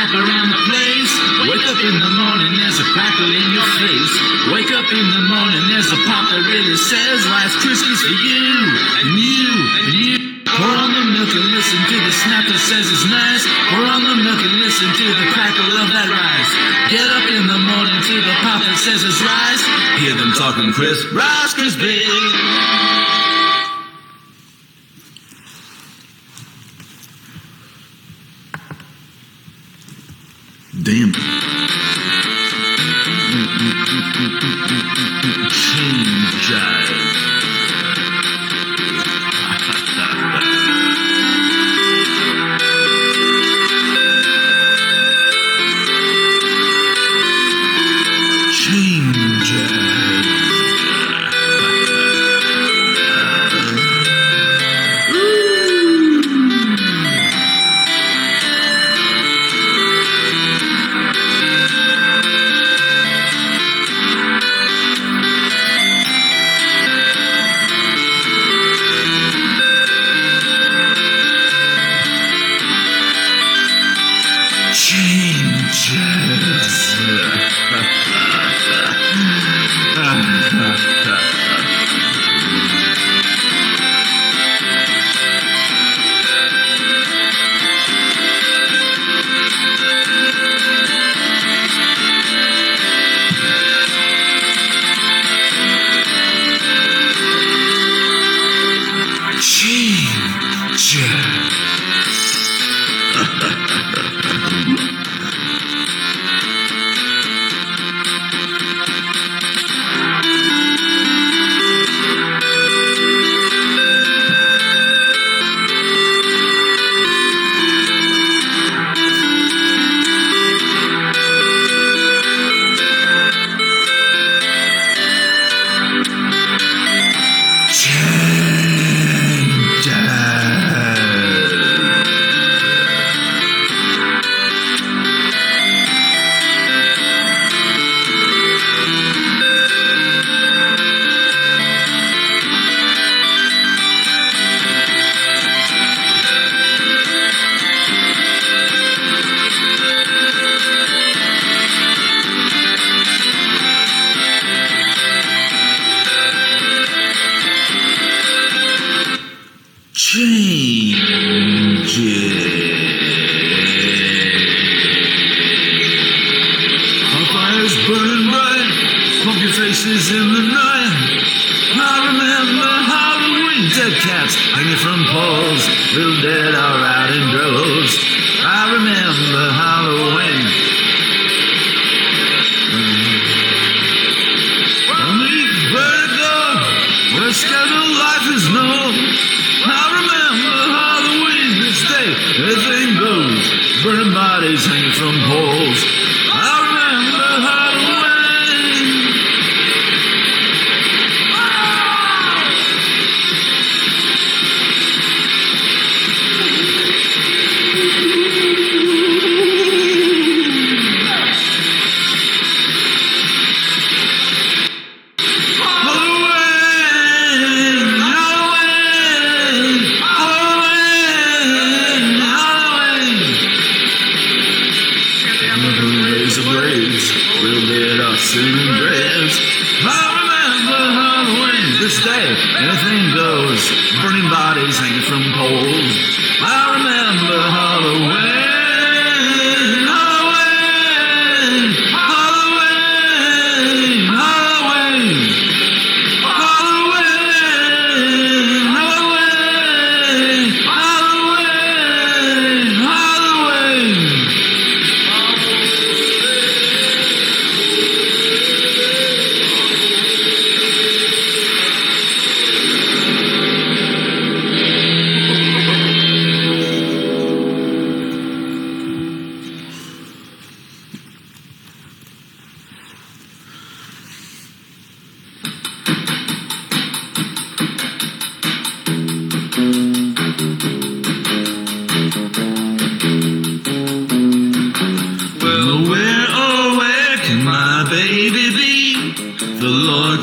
snap around the place. Wake up in the morning, there's a crackle in your face. Wake up in the morning, there's a pop that really says Rice Krispies for you, and you, and you. Pour on the milk and listen to the snap that says it's nice. Pour on the milk and listen to the crackle of that rice. Get up in the morning to the pop that says it's rice. Hear them talking crisp, Rice Krispies.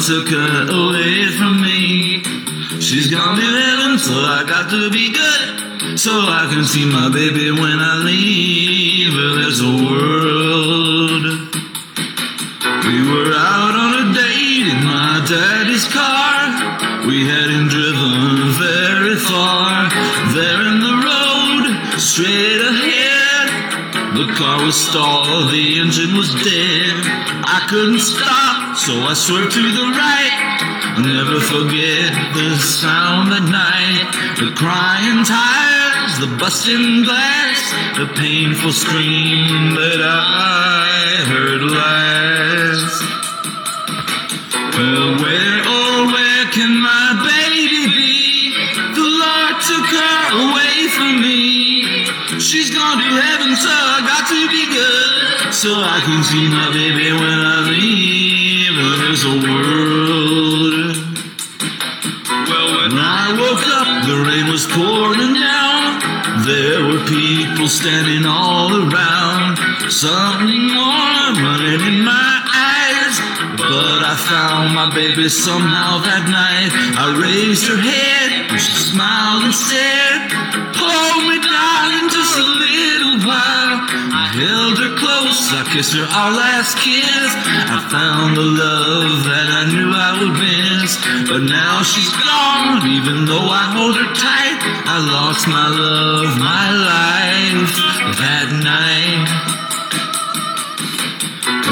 Took her away from me. She's gone to heaven, so I got to be good. so I can see my baby when I leave. There's a world. We were out on a date in my daddy's car. We hadn't driven very far. There in the road, straight ahead. The car was stalled, the engine was dead. I couldn't stop, so I swerved to the right. I'll never forget the sound at night, the crying tires, the busting glass, the painful scream that I heard last. Well, where, oh, where can my baby be? The Lord took her away from me. She's gone to heaven, so I got to be good. So I can see my baby when I leave. There's a world. Well, when I woke up, the rain was pouring down. There were people standing all around. Something warm running in my eyes. But I found my baby somehow that night. I raised her head, and she smiled and said, Hold me, darling, just a little while. I held her close, I kissed her our last kiss. I found the love that I knew I would miss. But now she's gone, even though I hold her tight. I lost my love, my life that night.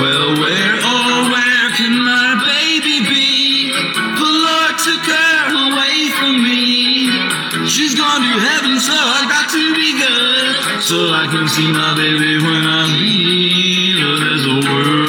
Well, where, oh, where can my baby be? The Lord took her away from me. She's gone to heaven, so I got to be good. So I can see my baby when I leave. There's a world.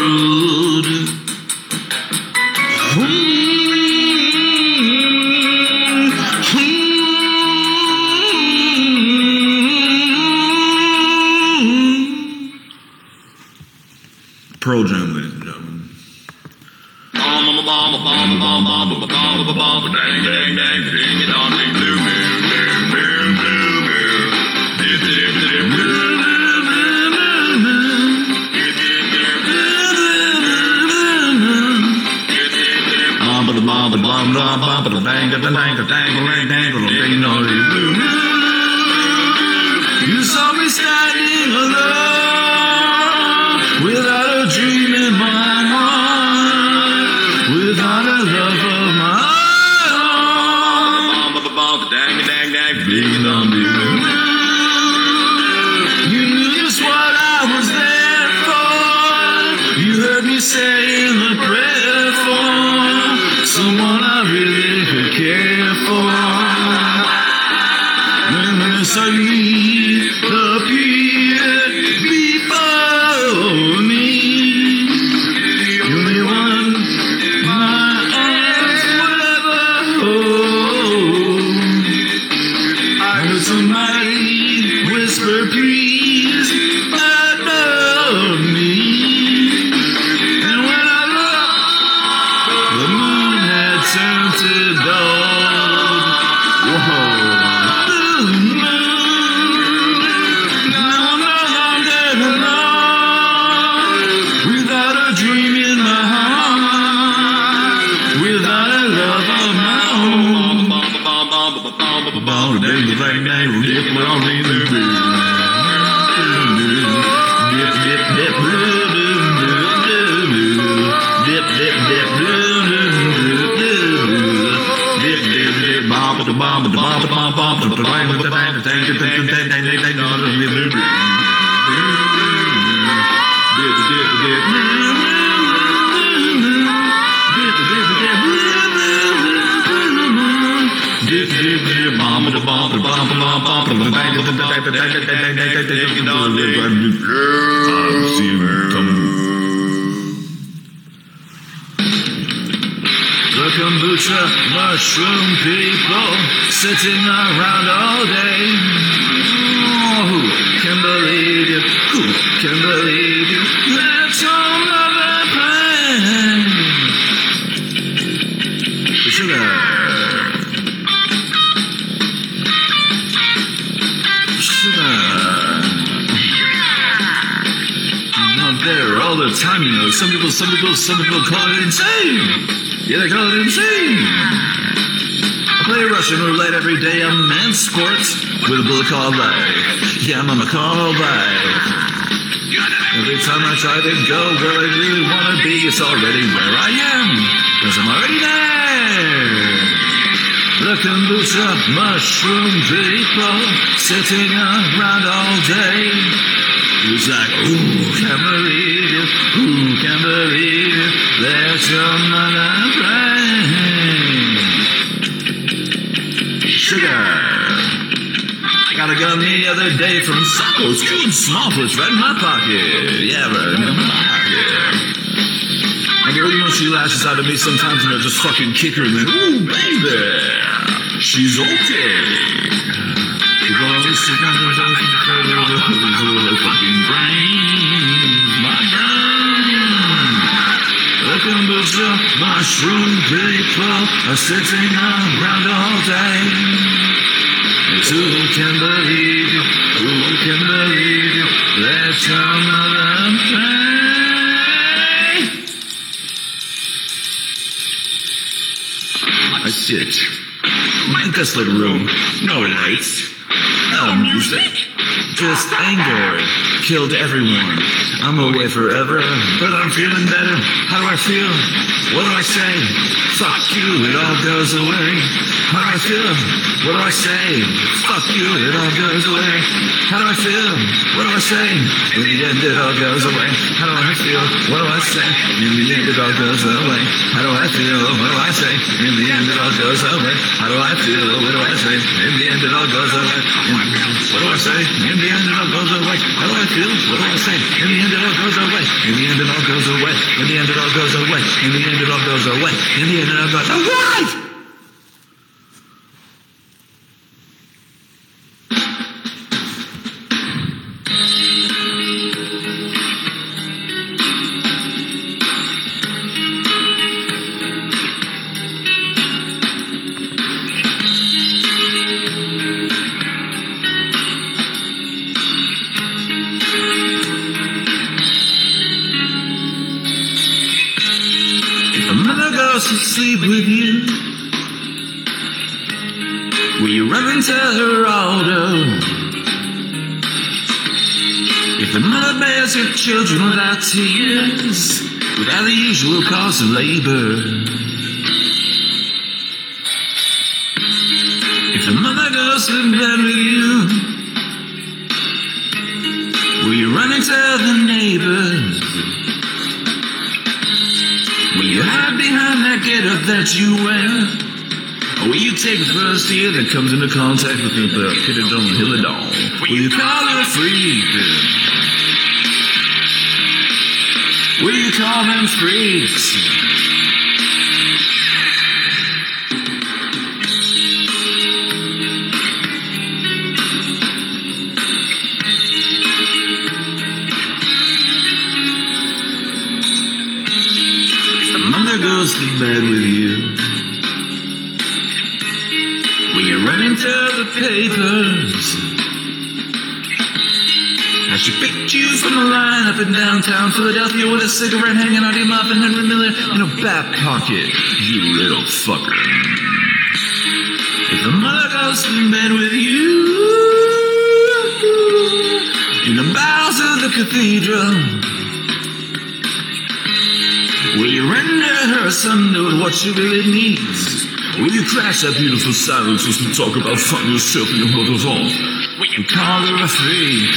The kombucha mushroom people sitting around all day. Oh, who can believe it? Who can believe all the time, you know. Some people, some people, some people call it insane. Yeah, they call it insane. I play Russian roulette every day. I'm man sports with a bullet called life. Yeah, I'm a call life. Every time I try to go where I really wanna be, it's already where I am. Cause I'm already there. The kombucha mushroom people sitting around all day. Who's like, ooh, can't believe you, ooh, can't believe you, there's mother brain. Sugar. I got a gun the other day from Sacco's, huge small puts right in my pocket. Yeah, right in my pocket. I girl, you know she lashes out at me sometimes and I just fucking kick her and then, ooh, baby, she's okay. Fucking my brain. Kombucha mushroom people are sitting around all day. Who can believe you? Who can believe you? Let your mother pray. I sit. My desolate room. No lights. Music. Just anger. Killed everyone. I'm away forever, but I'm feeling better. How do I feel? What do I say? Fuck you, it all goes away. How do I feel? What do I say? Fuck you, it all goes away. How do I feel? What do I say? In the end, it all goes away. How do I feel? What do I say? In the end, it all goes away. How do I feel? What do I say? In the end, it all goes away. How do I feel? What do I say? In the end, it all goes away. What do I say? In the end, it all goes away. How do I feel? What do I say? In the end, it all goes away. In the end, it all goes away. In the end, it all goes away. In the end, it all goes away. In the end, it all goes away. To sleep with you, will you run and tell her all? If the mother bears her children without tears, without the usual cause of labor. Freaks? Pocket, you little fucker. If the mother goes to bed with you in the bowels of the cathedral, Will you render her some note what she really needs? Will you crash that beautiful silence as we talk about fucking yourself and your mother's off? Will you call her a freak?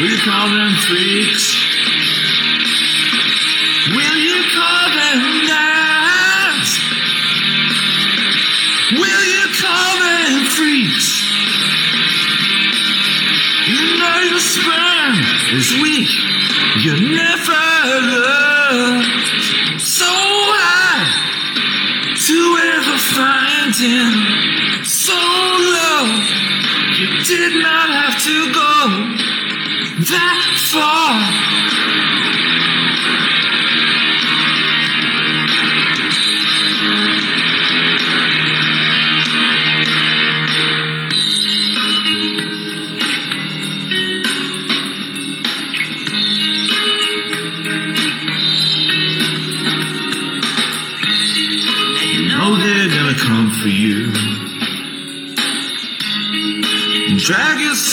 Will you call them freaks? So high to ever find him so. You did not have to go that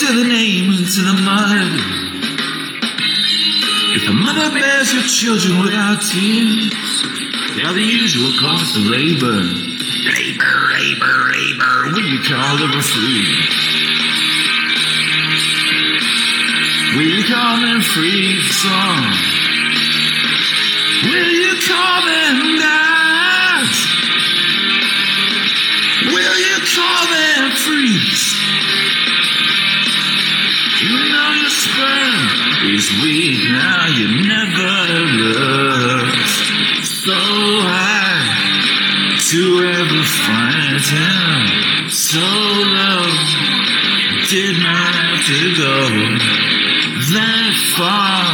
drag the name into the mud. If a mother bears your children without tears, they are the usual cost of labor. Labor, labor, labor, will you call them free? Will you call them free song? Will you call them gods? Is weak now, you never looked so high to ever find him. So low, did not have to go that far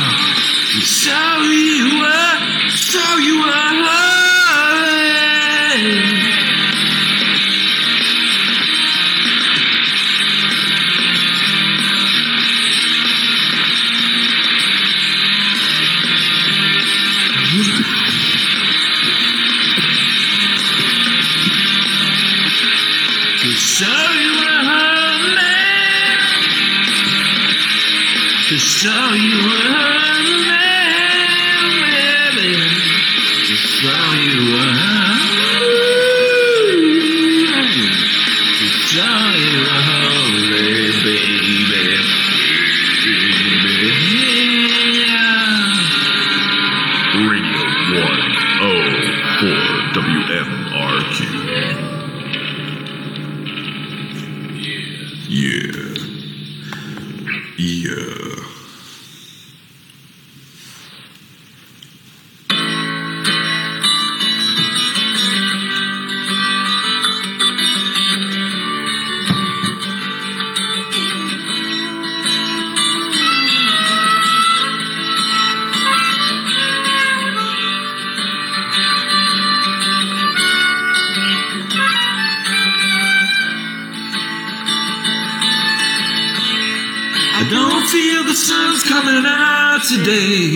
out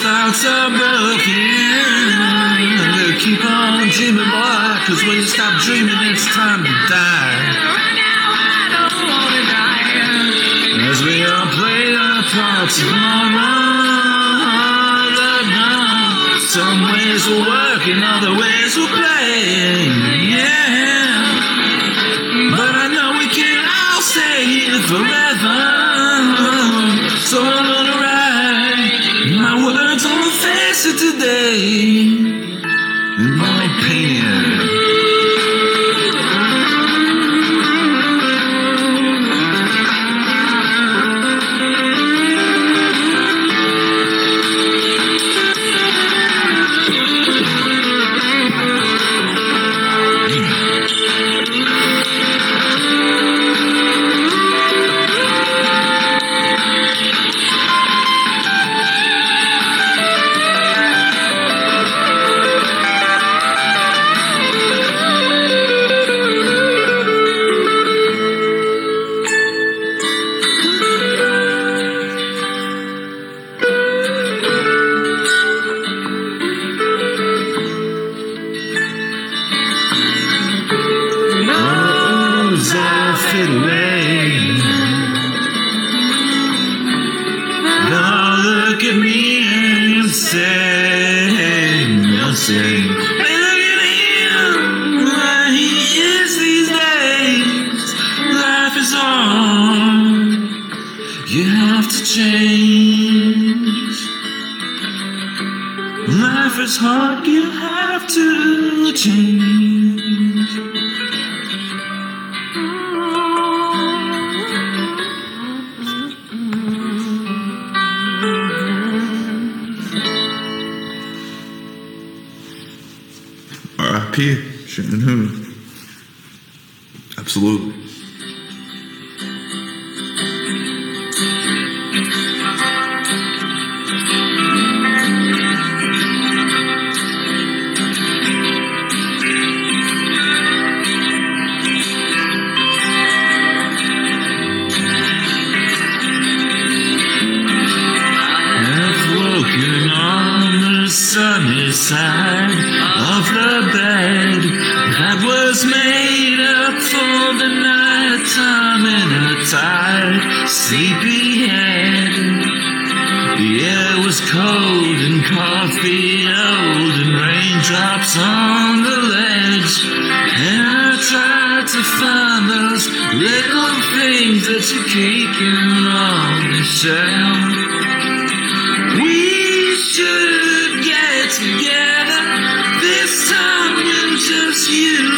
thoughts are broken, you keep on dreaming, boy, cause when you stop dreaming, it's time to die. As we all play our parts tomorrow, some ways will work and other ways will play. They'll together. This time we'll just use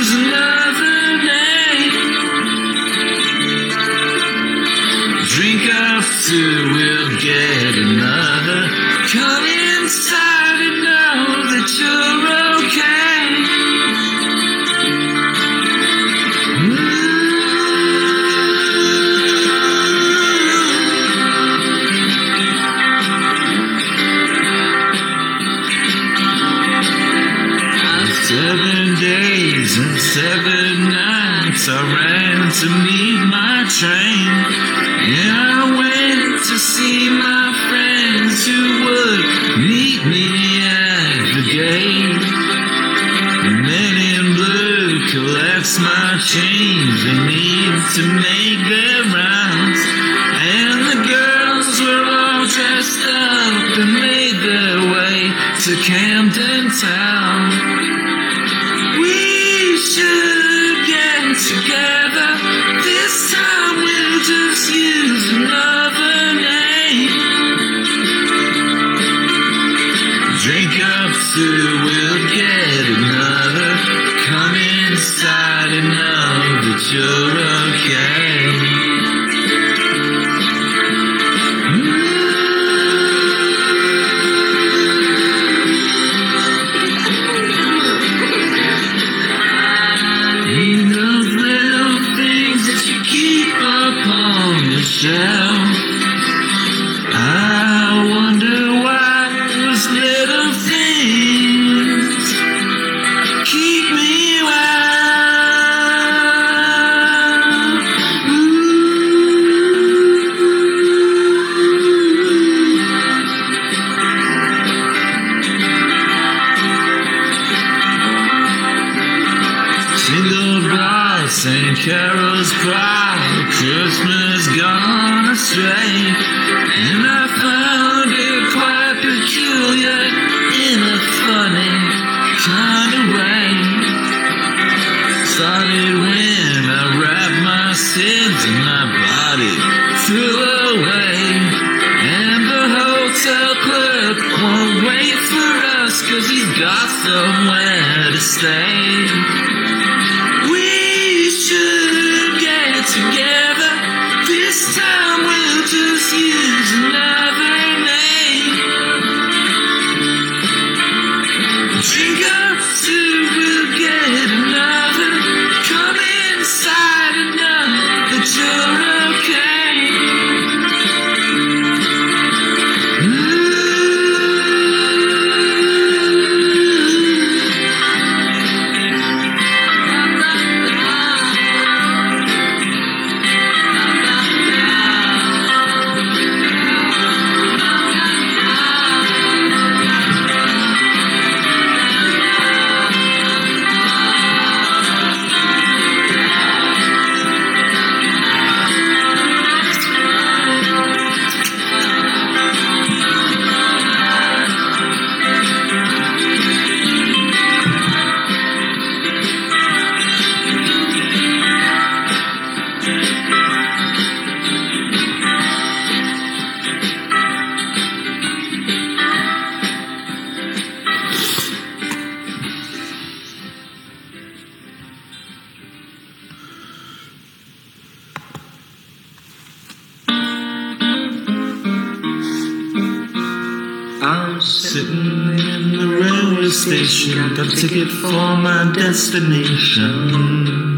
destination.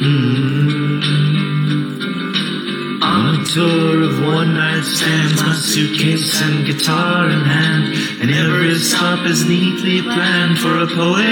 Mm. On a tour of one night stands, my suitcase and guitar in hand, and every stop is neatly planned for a poet.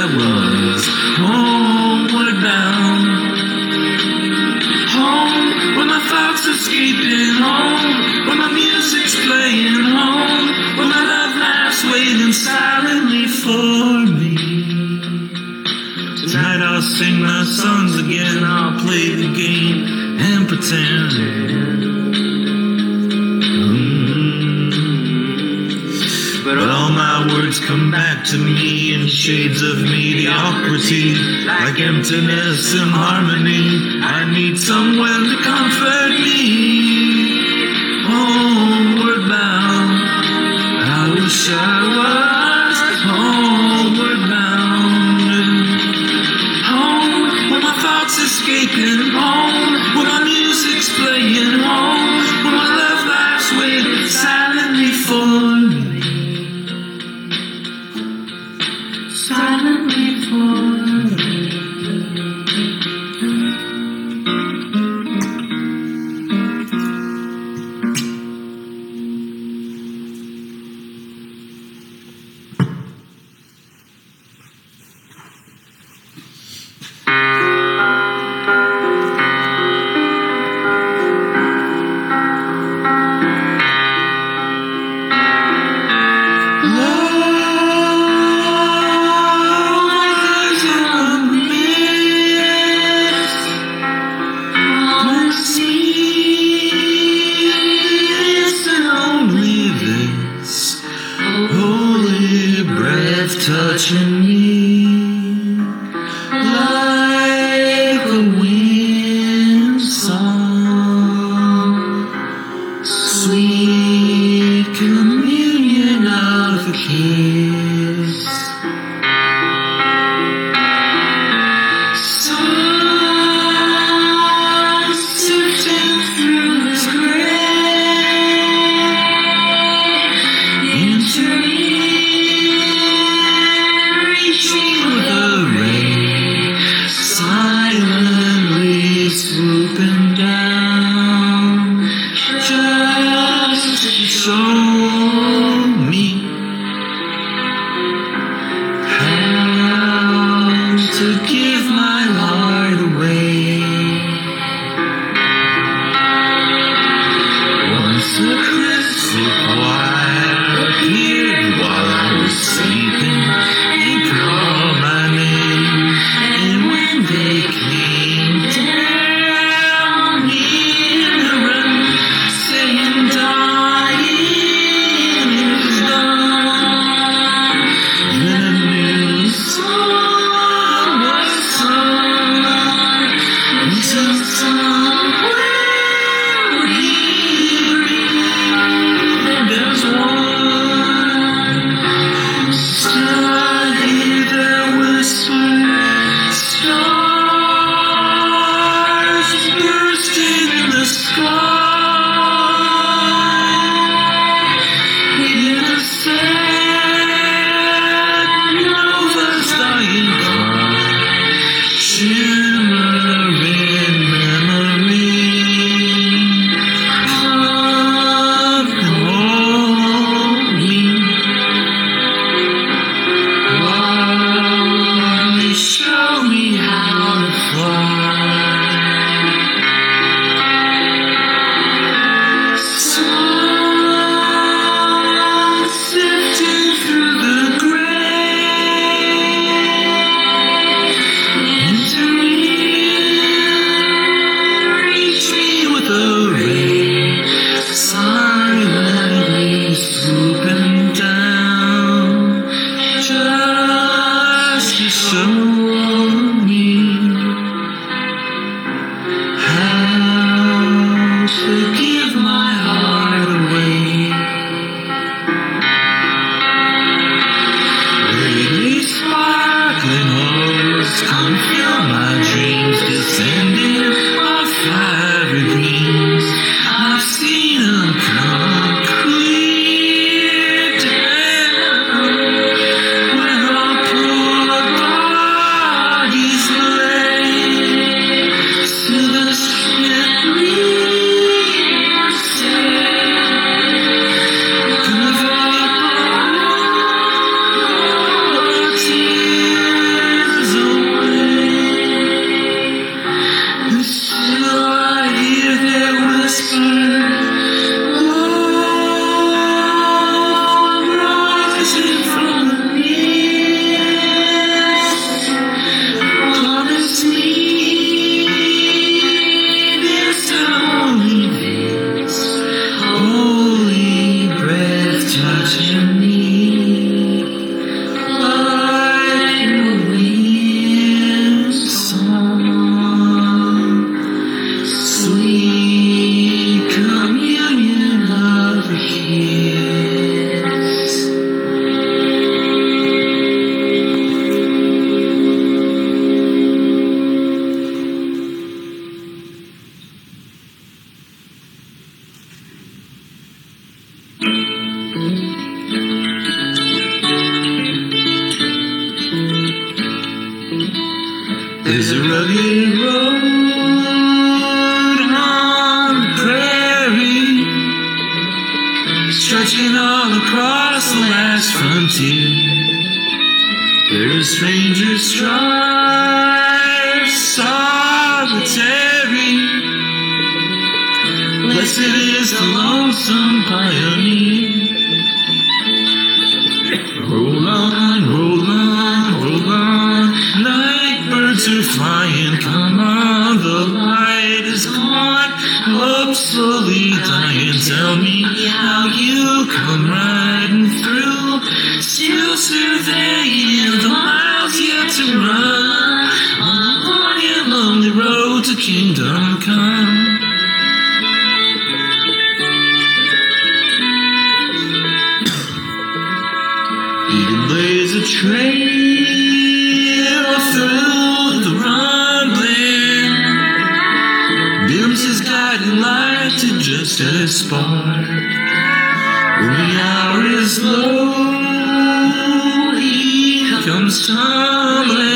shades of mediocrity, like emptiness and harmony. I need someone to comfort me. the hour is slowly comes tumbling.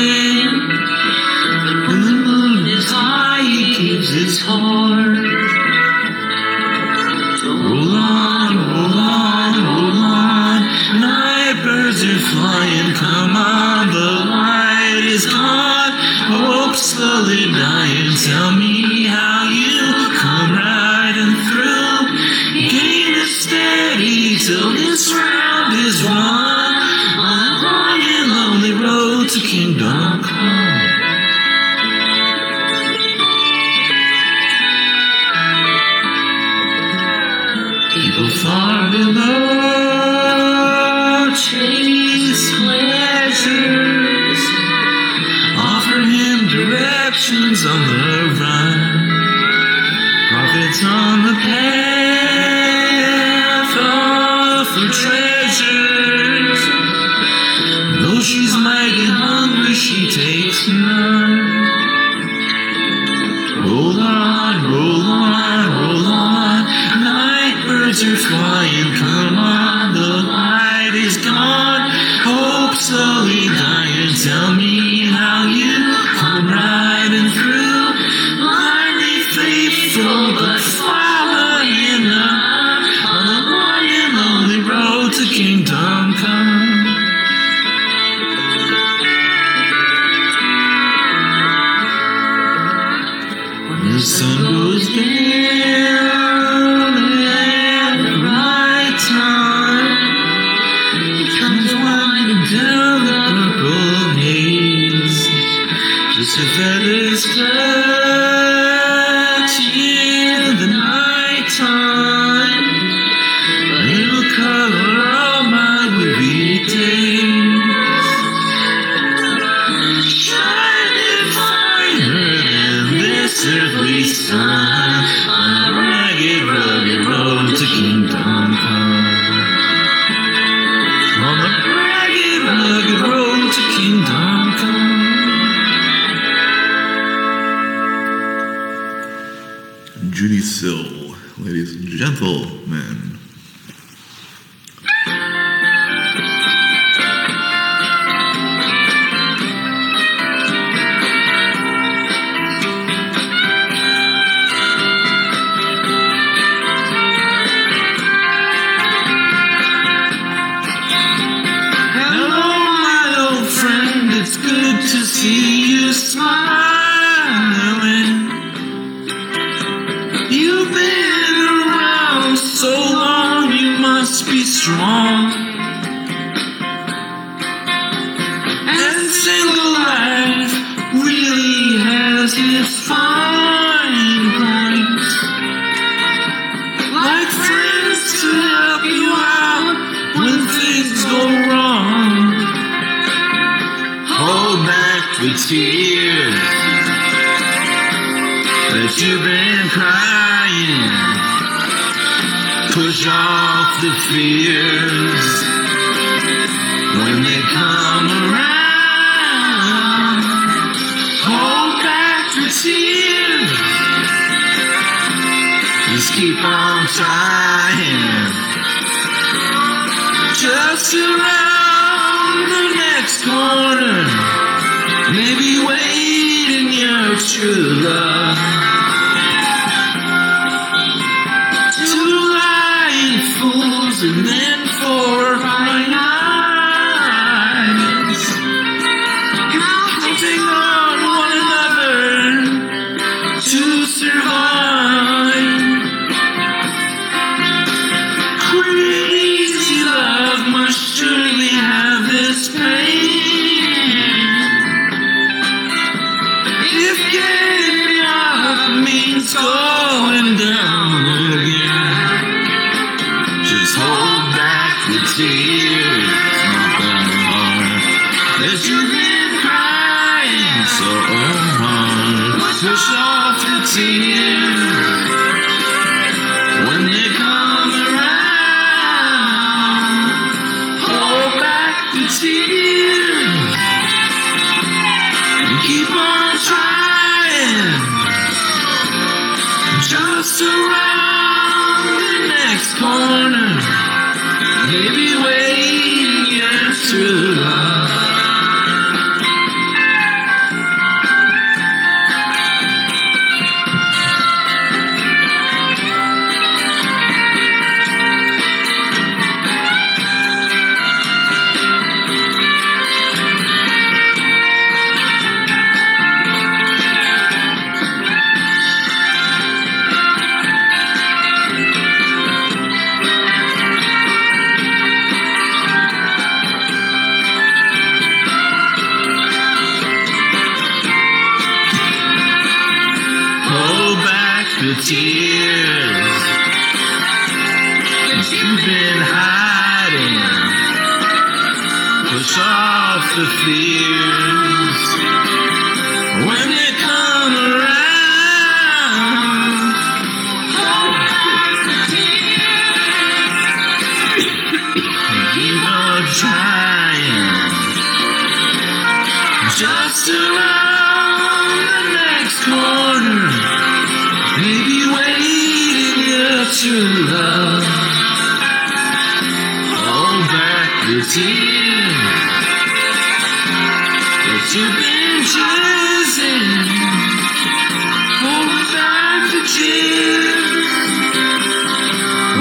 the fears when they come around. Hold back the tears. Just keep on trying. Just around the next corner. Maybe waiting your true love. so on, push off the tears when they come around. Hold back the tears and keep on trying. Just around the next corner, maybe waiting you through. true love. Hold back your tears that you've been chosen. Hold back the tears.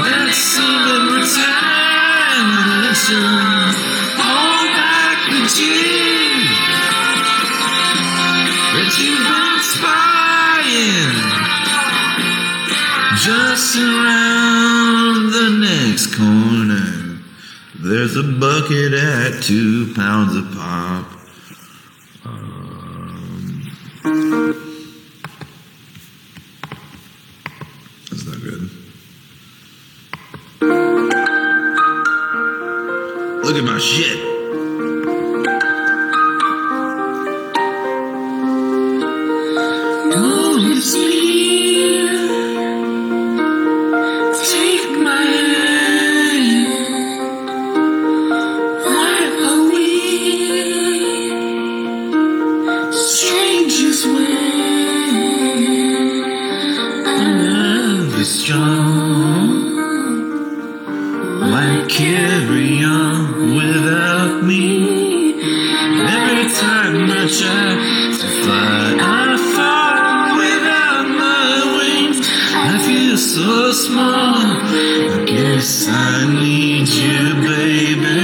Let's see them return. Listen. a bucket at two pounds a kiss so small. I guess I need you, baby.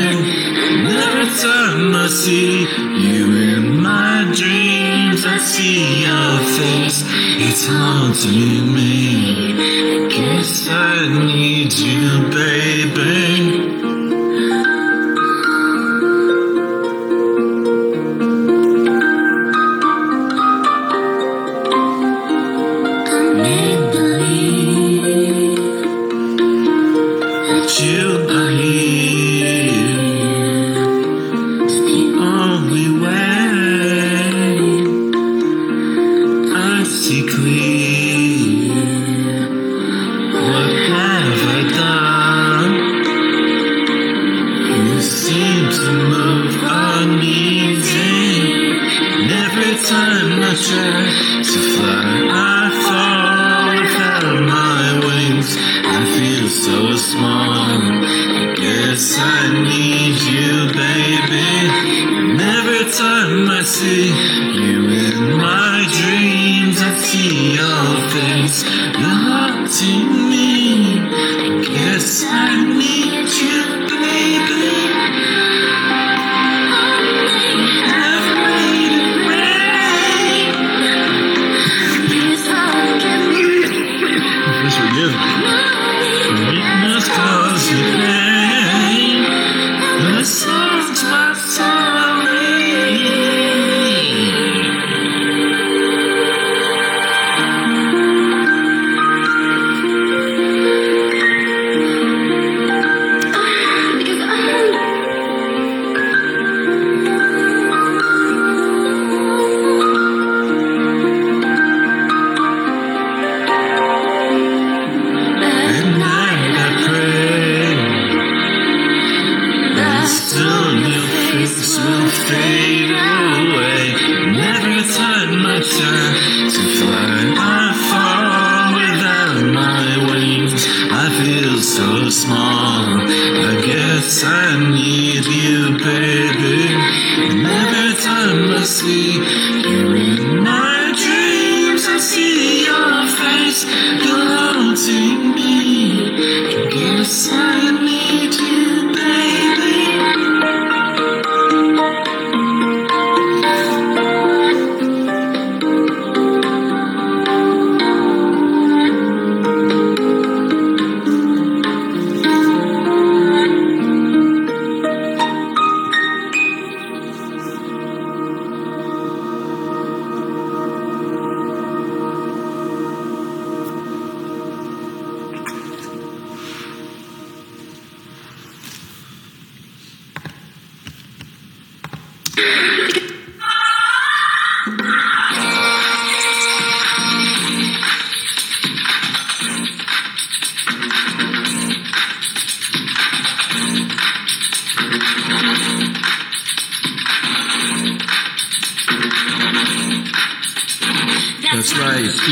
And every time I see you in my dreams, I see your face. It's haunting me. I guess I need you, baby.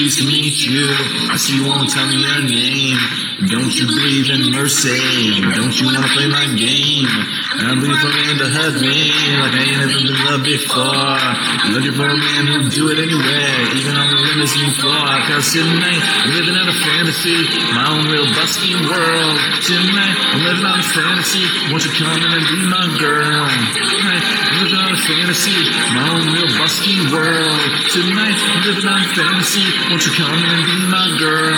Pleased to meet you. I see you won't tell me your name. Don't you believe in mercy? Don't you wanna play my game? I'm looking for a man to hug me like I ain't never been loved before. I'm Looking for a man who'll do it anywhere, even on the limousine floor. Cause tonight I'm living out a fantasy, my own real busty world. Tonight I'm living out a fantasy. Won't you come in and be my girl? Tonight living out a fantasy, my own real busty world. Tonight living a fantasy. Won't you come and be my girl?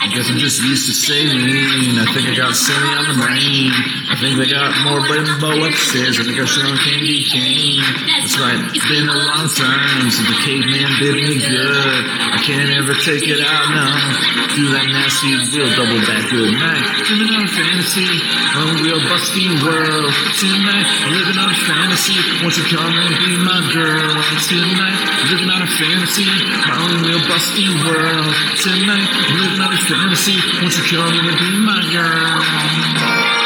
I guess I'm just used to sailing. I think I got silly on the brain. Think they got more bimbo upstairs. I think I should on candy cane. That's right, it's been a long time since the caveman did me good. I can't ever take it out now. Do that nasty real double back good night. Living on fantasy, a real busty world. Tonight, living on fantasy. Won't you come and be my girl? Tonight, living on a fantasy, my own real busty world. Tonight, living on a fantasy. Won't you come and be my girl?